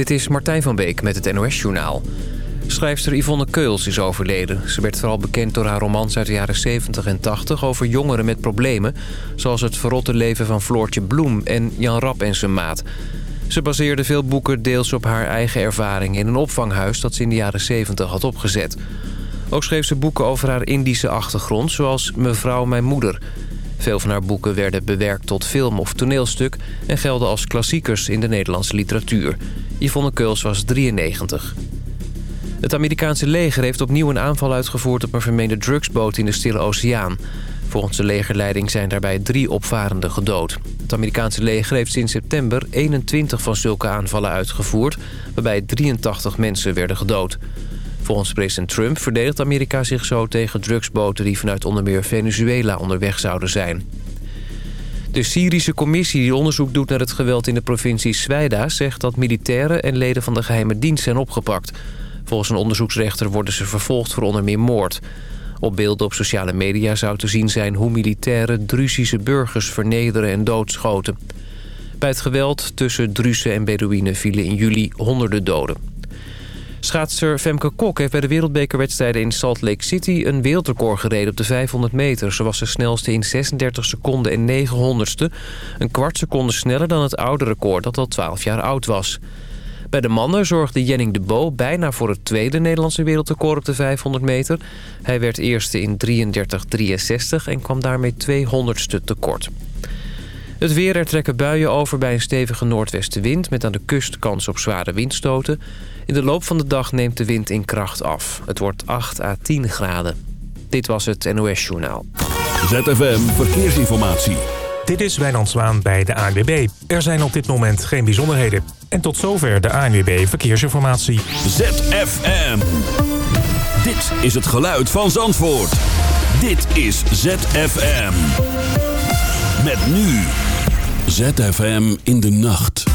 Dit is Martijn van Beek met het NOS-journaal. Schrijfster Yvonne Keuls is overleden. Ze werd vooral bekend door haar romans uit de jaren 70 en 80... over jongeren met problemen, zoals het verrotte leven van Floortje Bloem... en Jan Rap en zijn maat. Ze baseerde veel boeken deels op haar eigen ervaring... in een opvanghuis dat ze in de jaren 70 had opgezet. Ook schreef ze boeken over haar Indische achtergrond, zoals Mevrouw Mijn Moeder... Veel van haar boeken werden bewerkt tot film of toneelstuk... en gelden als klassiekers in de Nederlandse literatuur. Yvonne Keuls was 93. Het Amerikaanse leger heeft opnieuw een aanval uitgevoerd... op een vermeende drugsboot in de Stille Oceaan. Volgens de legerleiding zijn daarbij drie opvarenden gedood. Het Amerikaanse leger heeft sinds september 21 van zulke aanvallen uitgevoerd... waarbij 83 mensen werden gedood. Volgens president Trump verdedigt Amerika zich zo tegen drugsboten... die vanuit onder meer Venezuela onderweg zouden zijn. De Syrische commissie die onderzoek doet naar het geweld in de provincie Zwijda... zegt dat militairen en leden van de geheime dienst zijn opgepakt. Volgens een onderzoeksrechter worden ze vervolgd voor onder meer moord. Op beelden op sociale media zou te zien zijn hoe militairen Druzische burgers vernederen en doodschoten. Bij het geweld tussen Druzen en Bedouinen vielen in juli honderden doden. Schaatser Femke Kok heeft bij de wereldbekerwedstrijden in Salt Lake City... een wereldrecord gereden op de 500 meter. Ze was de snelste in 36 seconden en 900ste. Een kwart seconde sneller dan het oude record dat al 12 jaar oud was. Bij de mannen zorgde Jenning de Bo bijna voor het tweede Nederlandse wereldrecord op de 500 meter. Hij werd eerste in 33-63 en kwam daarmee 200ste tekort. Het weer, er trekken buien over bij een stevige noordwestenwind... met aan de kust kans op zware windstoten. In de loop van de dag neemt de wind in kracht af. Het wordt 8 à 10 graden. Dit was het NOS Journaal. ZFM Verkeersinformatie. Dit is Wijnand Zwaan bij de ANWB. Er zijn op dit moment geen bijzonderheden. En tot zover de ANWB Verkeersinformatie. ZFM. Dit is het geluid van Zandvoort. Dit is ZFM. Met nu... ZFM in de nacht.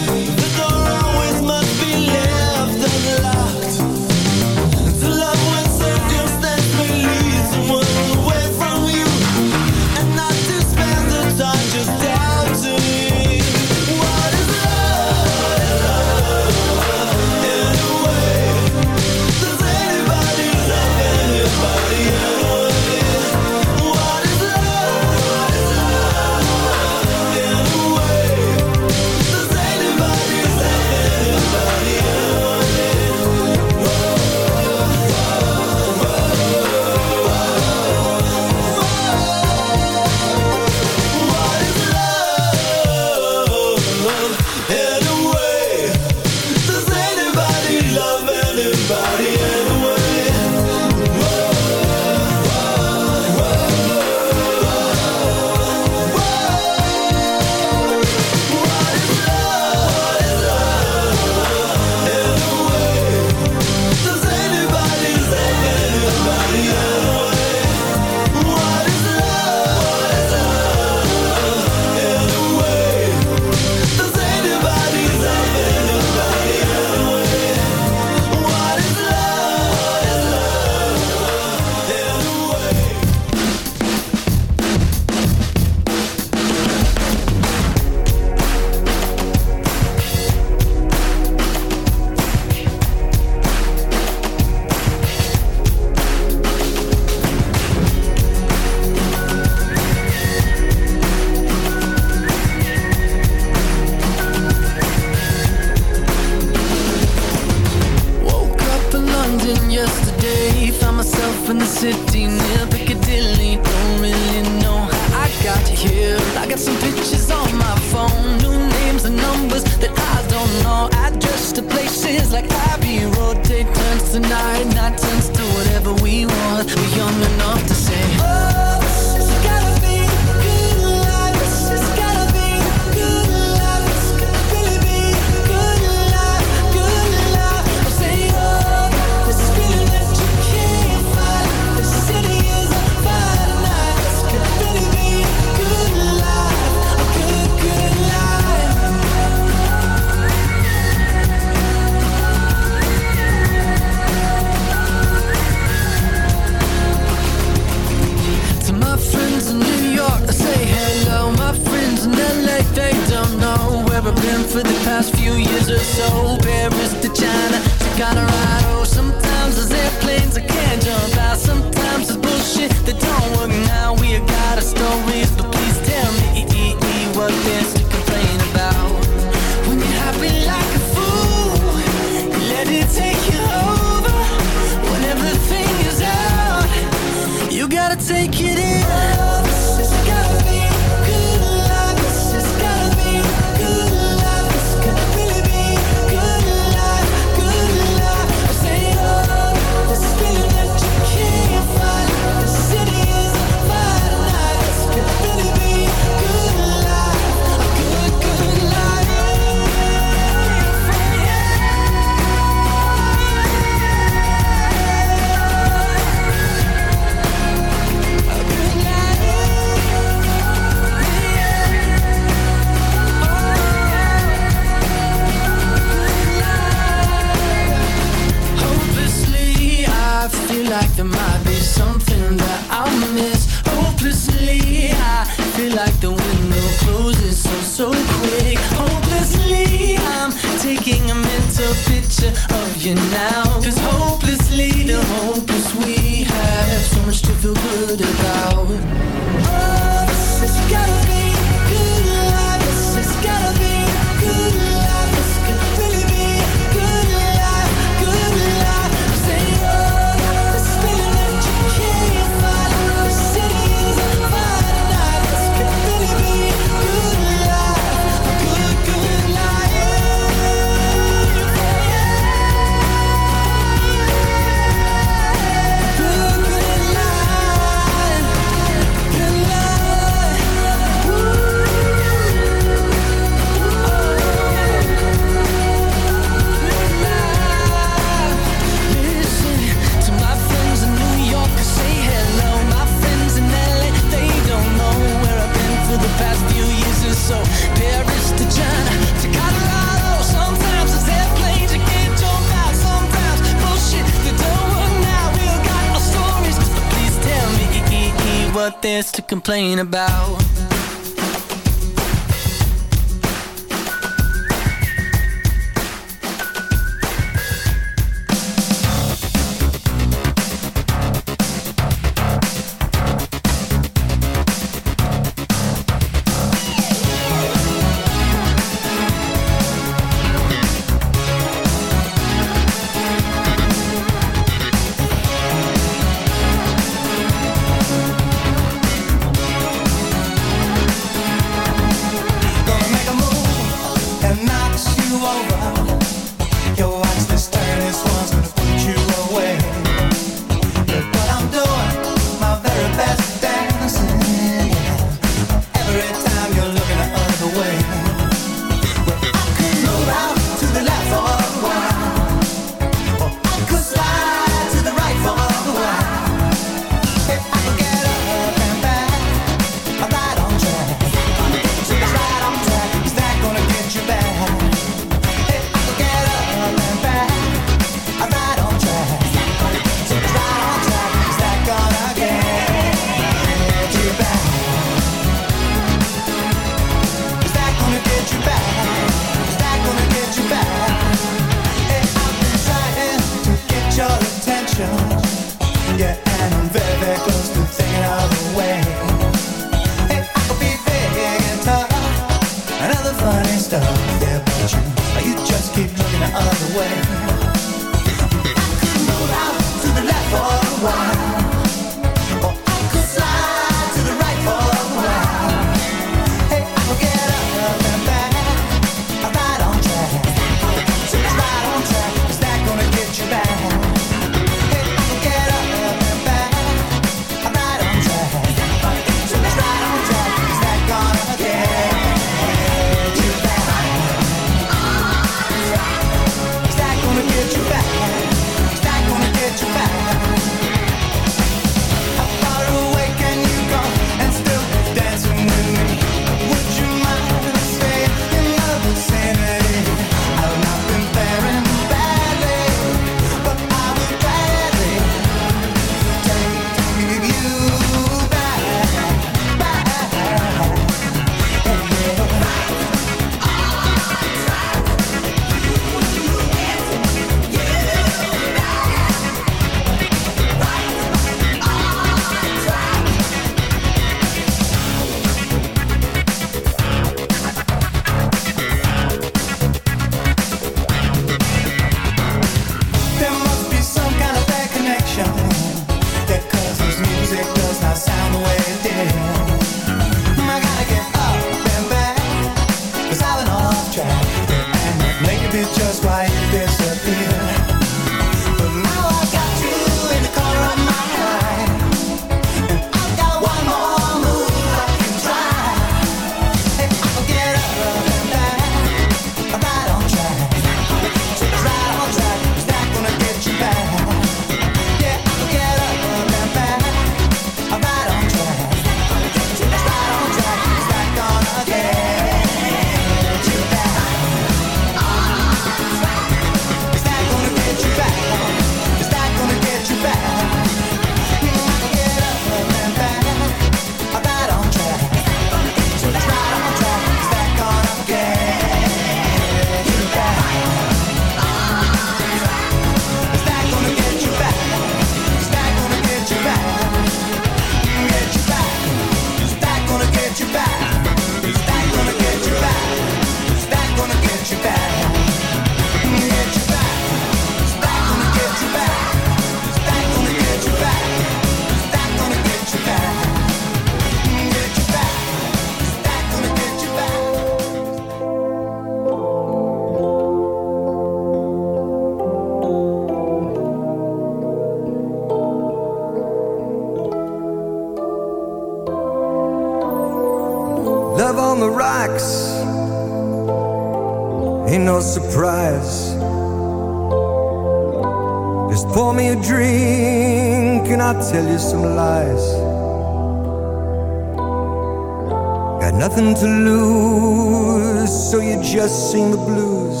nothing to lose, so you just sing the blues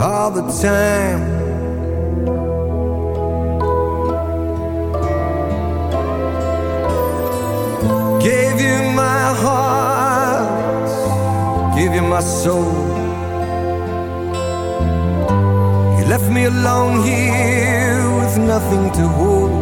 all the time. Gave you my heart, give you my soul. You left me alone here with nothing to hold.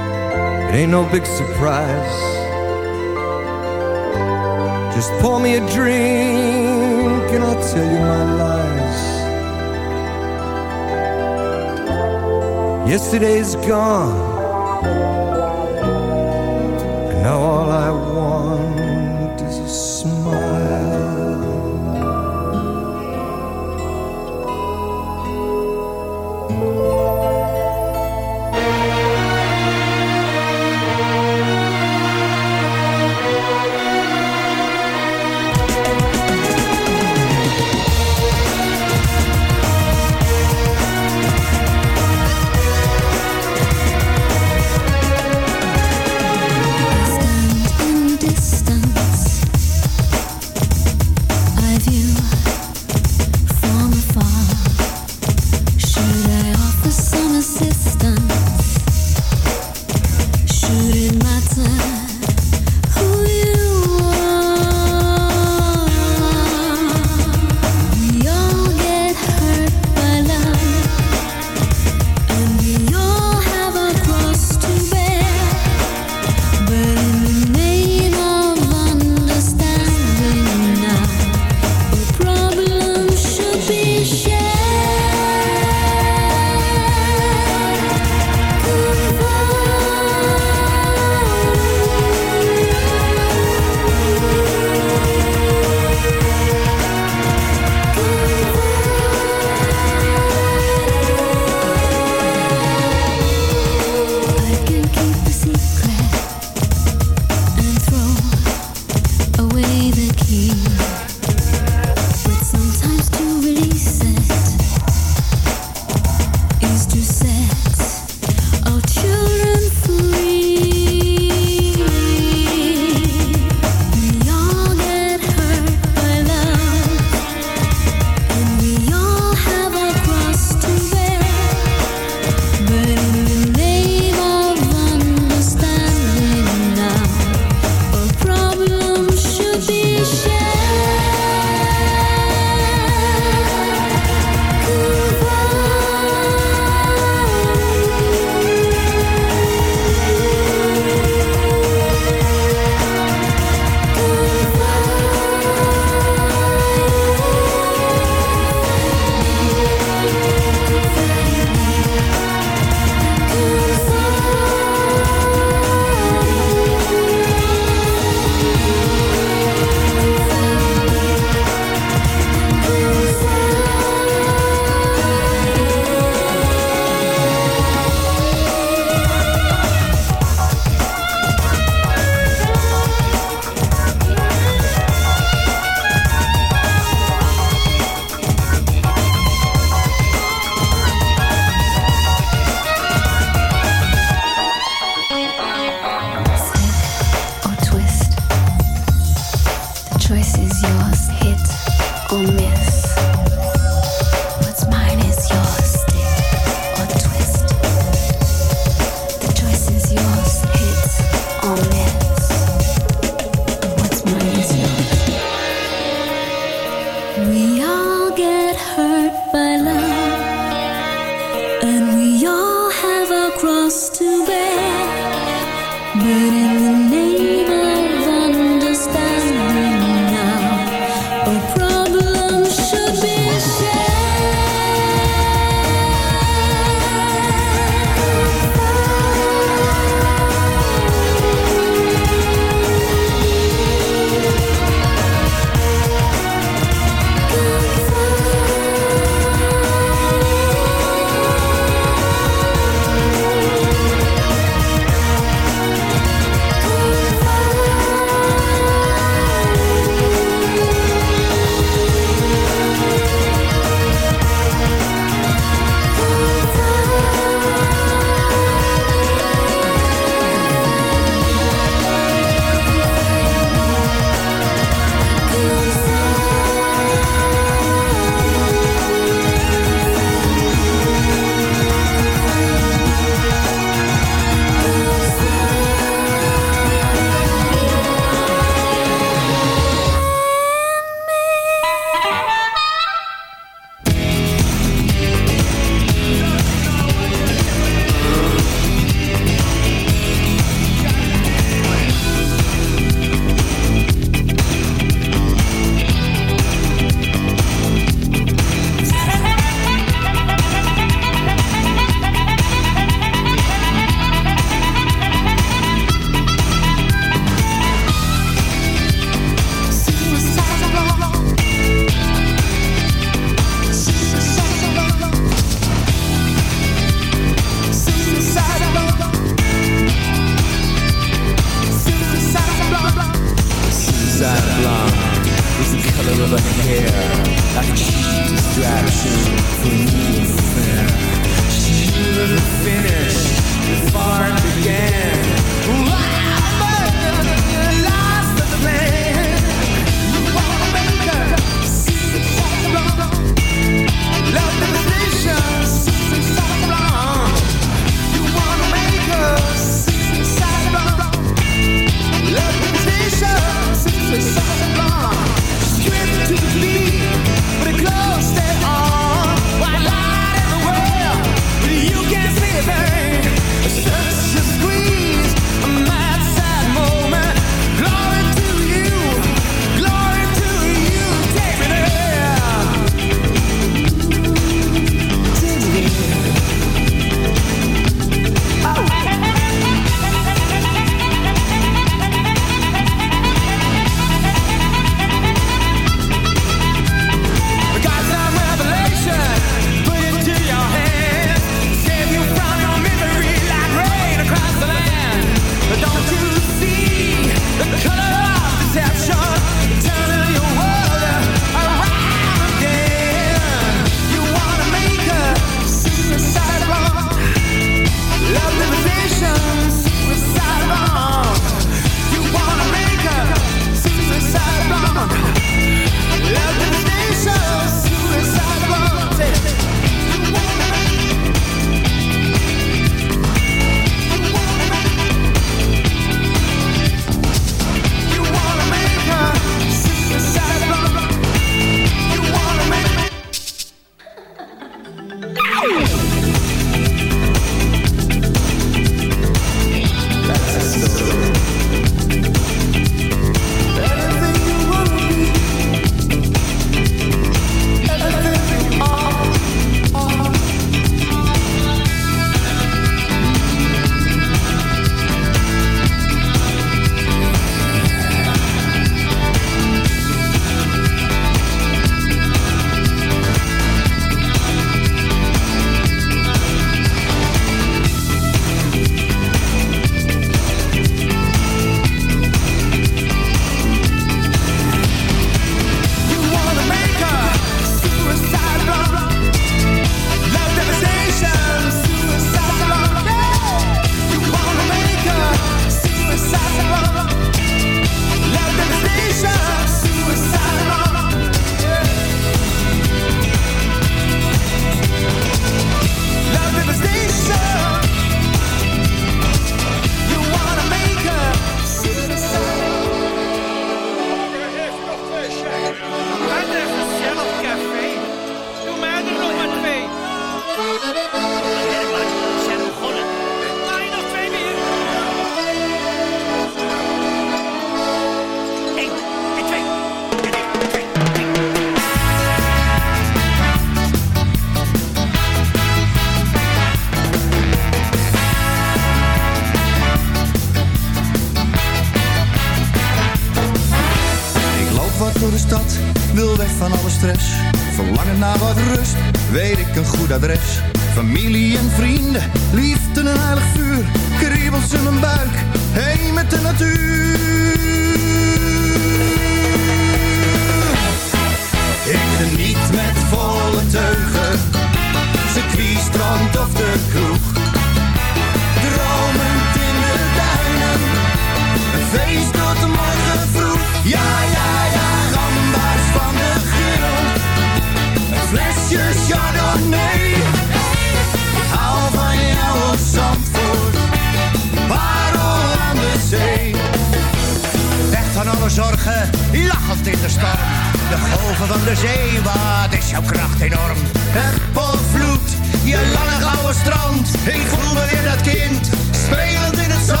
De golven van de zee, wat is jouw kracht enorm. Het volvloed, je lange gouden strand. Ik voel me weer dat kind, spelend in het zand.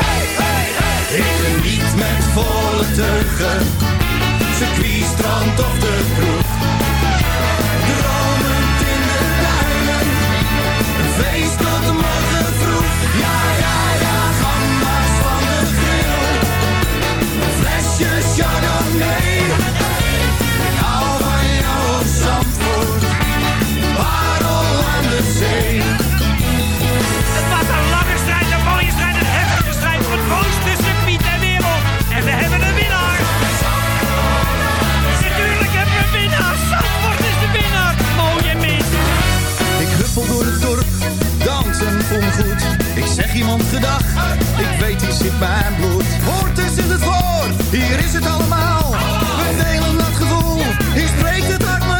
Hey, hey, hey. Ik geniet met volle teugen, circuit, strand of de kroeg. Dromend in de duinen, een feest chardonnay. Ik hou van jou op Zandvoort. Parel aan de zee. Het was een lange strijd, een mooie strijd, een heftige strijd. Voor het mooiste circuit ter wereld. En we hebben een winnaar. Natuurlijk hebben we een winnaar. Zandvoort is de winnaar. Mooie mis. Ik huppel door het dorp, dans en voel me goed. Ik zeg iemand gedag, ik weet hier zit mijn bloed. Woord is in het woord, hier is het allemaal. We delen dat gevoel, hier spreekt het uit mijn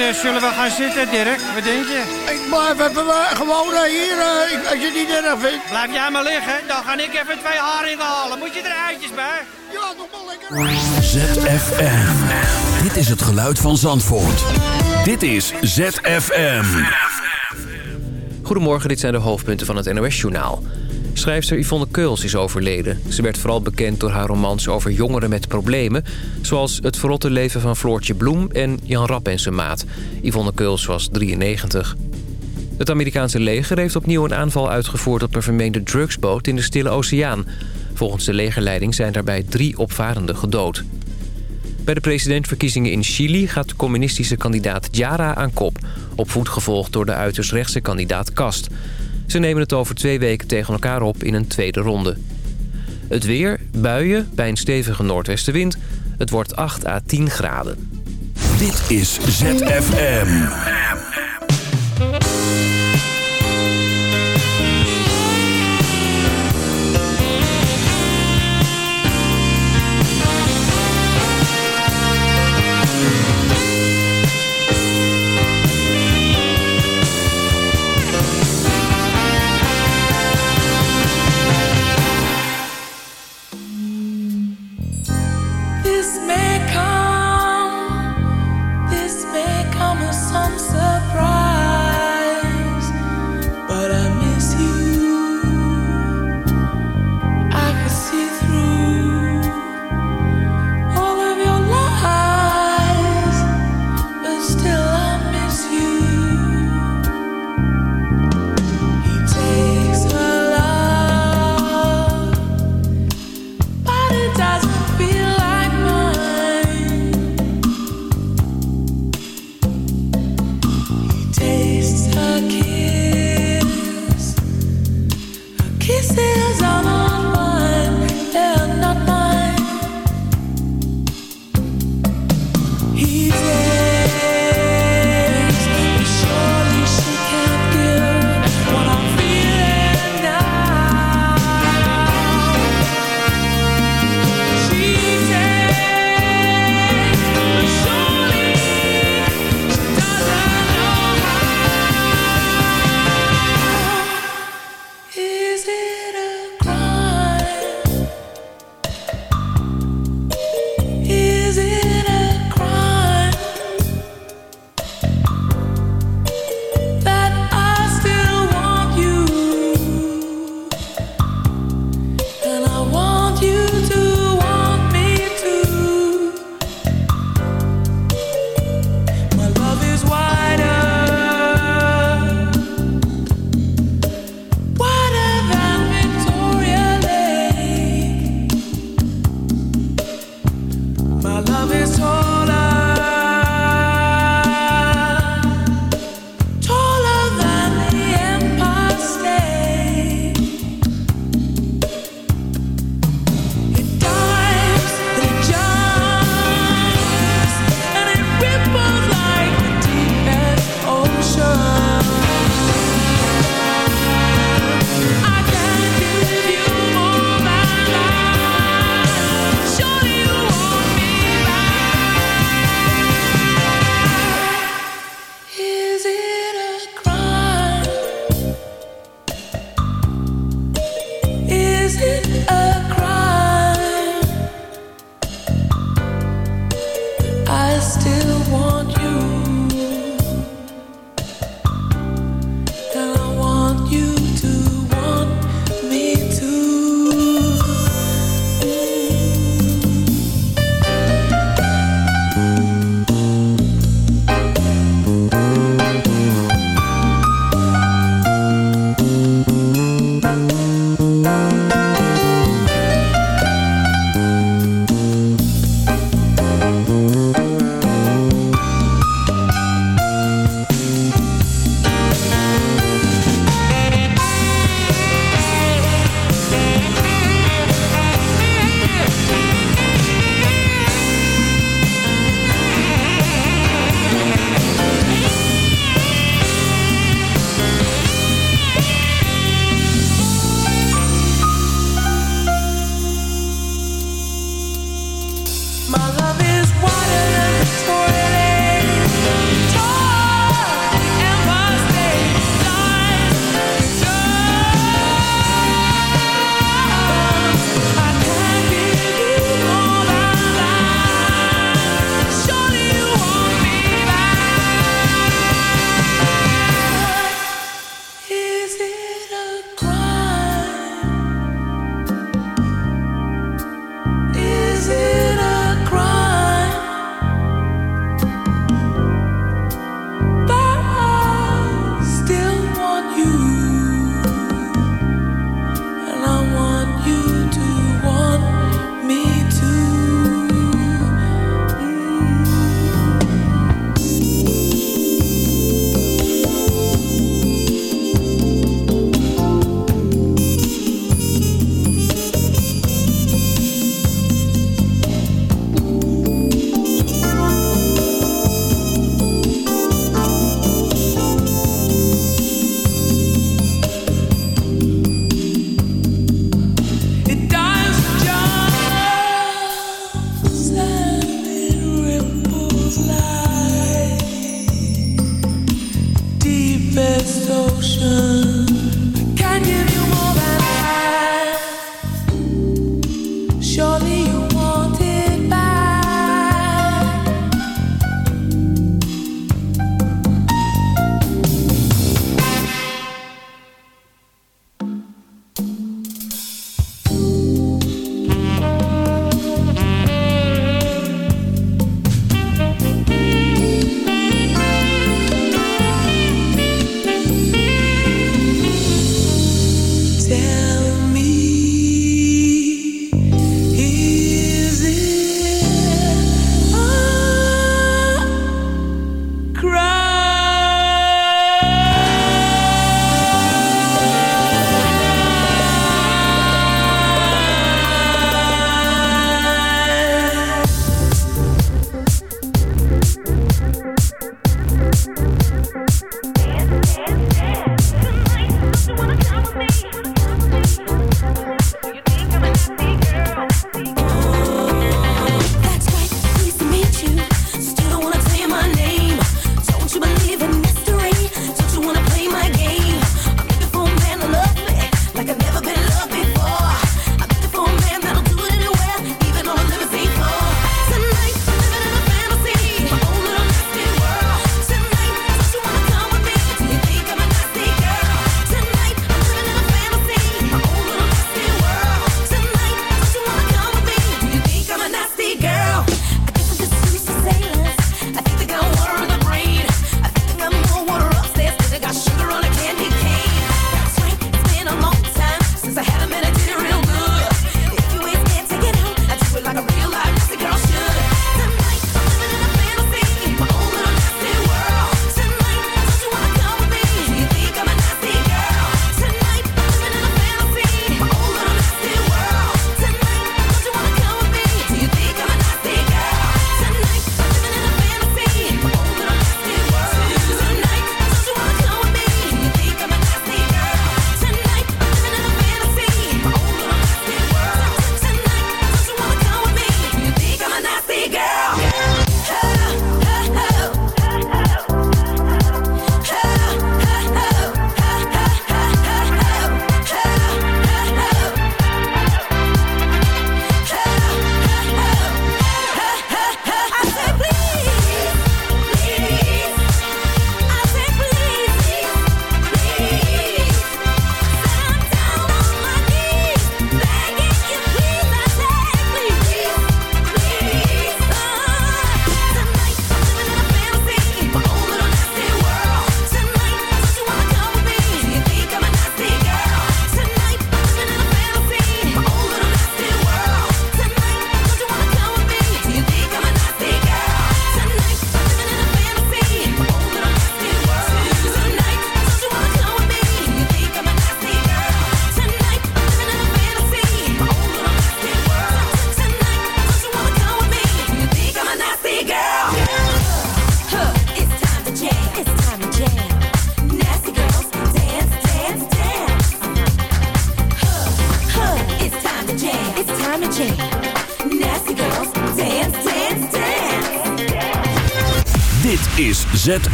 Eh, zullen we gaan zitten, Dirk? Wat denk je? Ik blijf even eh, gewoon eh, hier, ik- als je het niet erg vindt. Blijf jij maar liggen, dan ga ik even twee haringen halen. Moet je er eitjes bij? Ja, nog wel lekker. ZFM. Dit is het geluid van Zandvoort. Dit is ZFM. Goedemorgen, dit zijn de hoofdpunten van het NOS-journaal. Schrijfster Yvonne Keuls is overleden. Ze werd vooral bekend door haar romans over jongeren met problemen... zoals Het verrotte leven van Floortje Bloem en Jan Rap en zijn maat. Yvonne Keuls was 93. Het Amerikaanse leger heeft opnieuw een aanval uitgevoerd... op een vermeende drugsboot in de Stille Oceaan. Volgens de legerleiding zijn daarbij drie opvarenden gedood. Bij de presidentsverkiezingen in Chili gaat de communistische kandidaat Jara aan kop. Op voet gevolgd door de uiterst rechtse kandidaat Kast. Ze nemen het over twee weken tegen elkaar op in een tweede ronde. Het weer, buien bij een stevige noordwestenwind. Het wordt 8 à 10 graden. Dit is ZFM.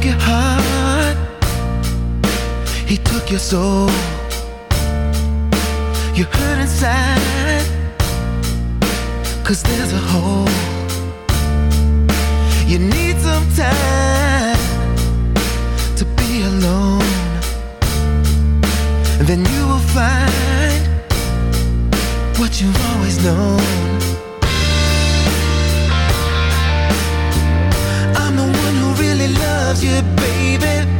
took your heart, He took your soul. You hurt inside, cause there's a hole. You need some time to be alone, and then you will find what you've always known. loves you, baby.